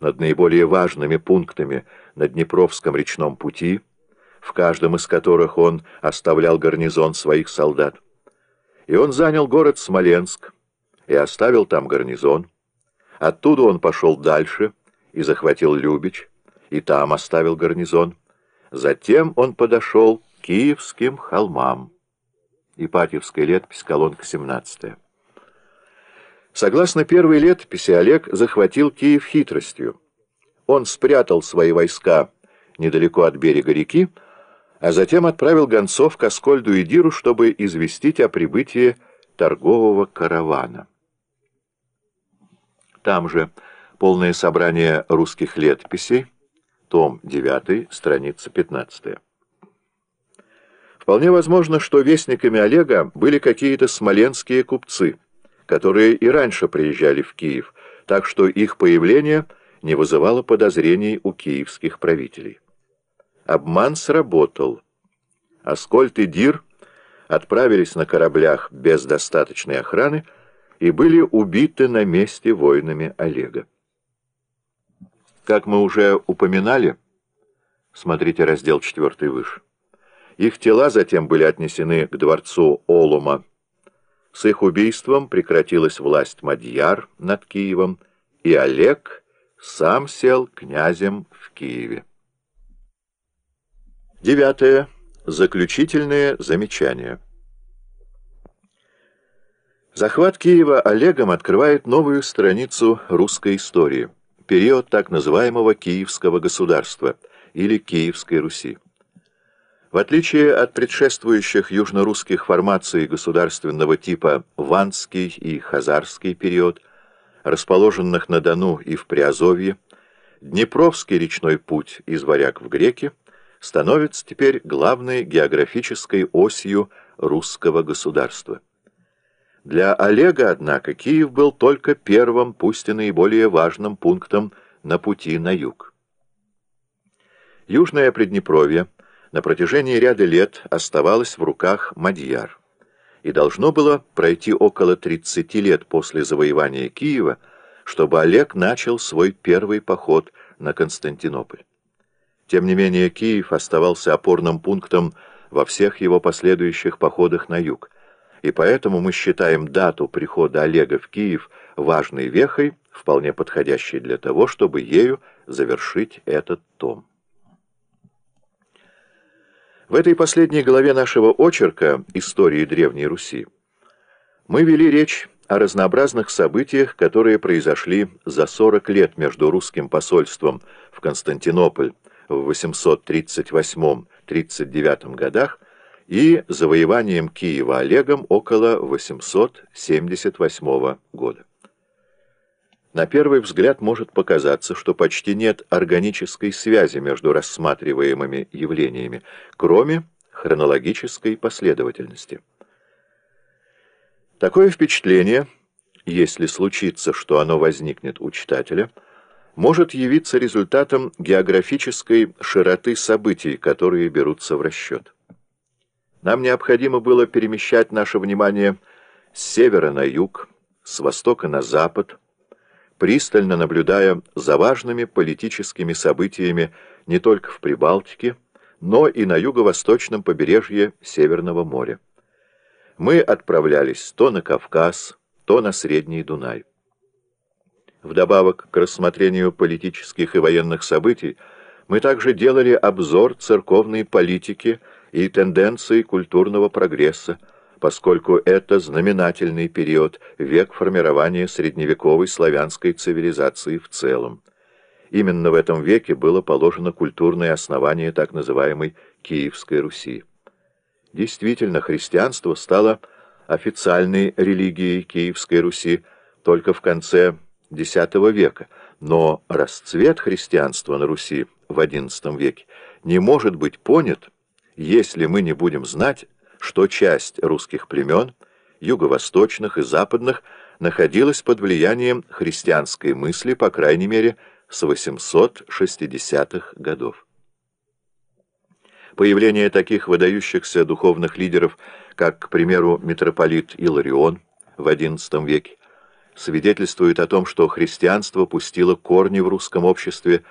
над наиболее важными пунктами на Днепровском речном пути, в каждом из которых он оставлял гарнизон своих солдат. И он занял город Смоленск и оставил там гарнизон. Оттуда он пошел дальше и захватил Любич, и там оставил гарнизон. Затем он подошел к Киевским холмам. Ипатьевская летопись, колонка 17. Согласно первой летописи, Олег захватил Киев хитростью. Он спрятал свои войска недалеко от берега реки, а затем отправил гонцов к Аскольду и Диру, чтобы известить о прибытии торгового каравана. Там же полное собрание русских летописей, том 9, страница 15. Вполне возможно, что вестниками Олега были какие-то смоленские купцы, которые и раньше приезжали в Киев, так что их появление не вызывало подозрений у киевских правителей. Обман сработал. Аскольд и Дир отправились на кораблях без достаточной охраны и были убиты на месте воинами Олега. Как мы уже упоминали, смотрите раздел 4 выше, их тела затем были отнесены к дворцу Олума. С их убийством прекратилась власть Мадьяр над Киевом, и Олег сам сел князем в Киеве. Девятое. Заключительное замечание. Захват Киева Олегом открывает новую страницу русской истории, период так называемого Киевского государства или Киевской Руси. В отличие от предшествующих южнорусских формаций государственного типа Ванский и Хазарский период, расположенных на Дону и в Приазовье, Днепровский речной путь из Варяг в Греки становится теперь главной географической осью русского государства. Для Олега, однако, Киев был только первым, пусть и наиболее важным пунктом на пути на юг. Южное Приднепровье – на протяжении ряда лет оставалось в руках Мадьяр, и должно было пройти около 30 лет после завоевания Киева, чтобы Олег начал свой первый поход на Константинополь. Тем не менее, Киев оставался опорным пунктом во всех его последующих походах на юг, и поэтому мы считаем дату прихода Олега в Киев важной вехой, вполне подходящей для того, чтобы ею завершить этот том. В этой последней главе нашего очерка «Истории Древней Руси» мы вели речь о разнообразных событиях, которые произошли за 40 лет между русским посольством в Константинополь в 838-39 годах и завоеванием Киева Олегом около 878 года. На первый взгляд может показаться, что почти нет органической связи между рассматриваемыми явлениями, кроме хронологической последовательности. Такое впечатление, если случится, что оно возникнет у читателя, может явиться результатом географической широты событий, которые берутся в расчет. Нам необходимо было перемещать наше внимание с севера на юг, с востока на запад, пристально наблюдая за важными политическими событиями не только в Прибалтике, но и на юго-восточном побережье Северного моря. Мы отправлялись то на Кавказ, то на Средний Дунай. Вдобавок к рассмотрению политических и военных событий, мы также делали обзор церковной политики и тенденций культурного прогресса, поскольку это знаменательный период, век формирования средневековой славянской цивилизации в целом. Именно в этом веке было положено культурное основание так называемой Киевской Руси. Действительно, христианство стало официальной религией Киевской Руси только в конце X века, но расцвет христианства на Руси в XI веке не может быть понят, если мы не будем знать, что часть русских племен, юго-восточных и западных, находилась под влиянием христианской мысли, по крайней мере, с 860-х годов. Появление таких выдающихся духовных лидеров, как, к примеру, митрополит Иларион в XI веке, свидетельствует о том, что христианство пустило корни в русском обществе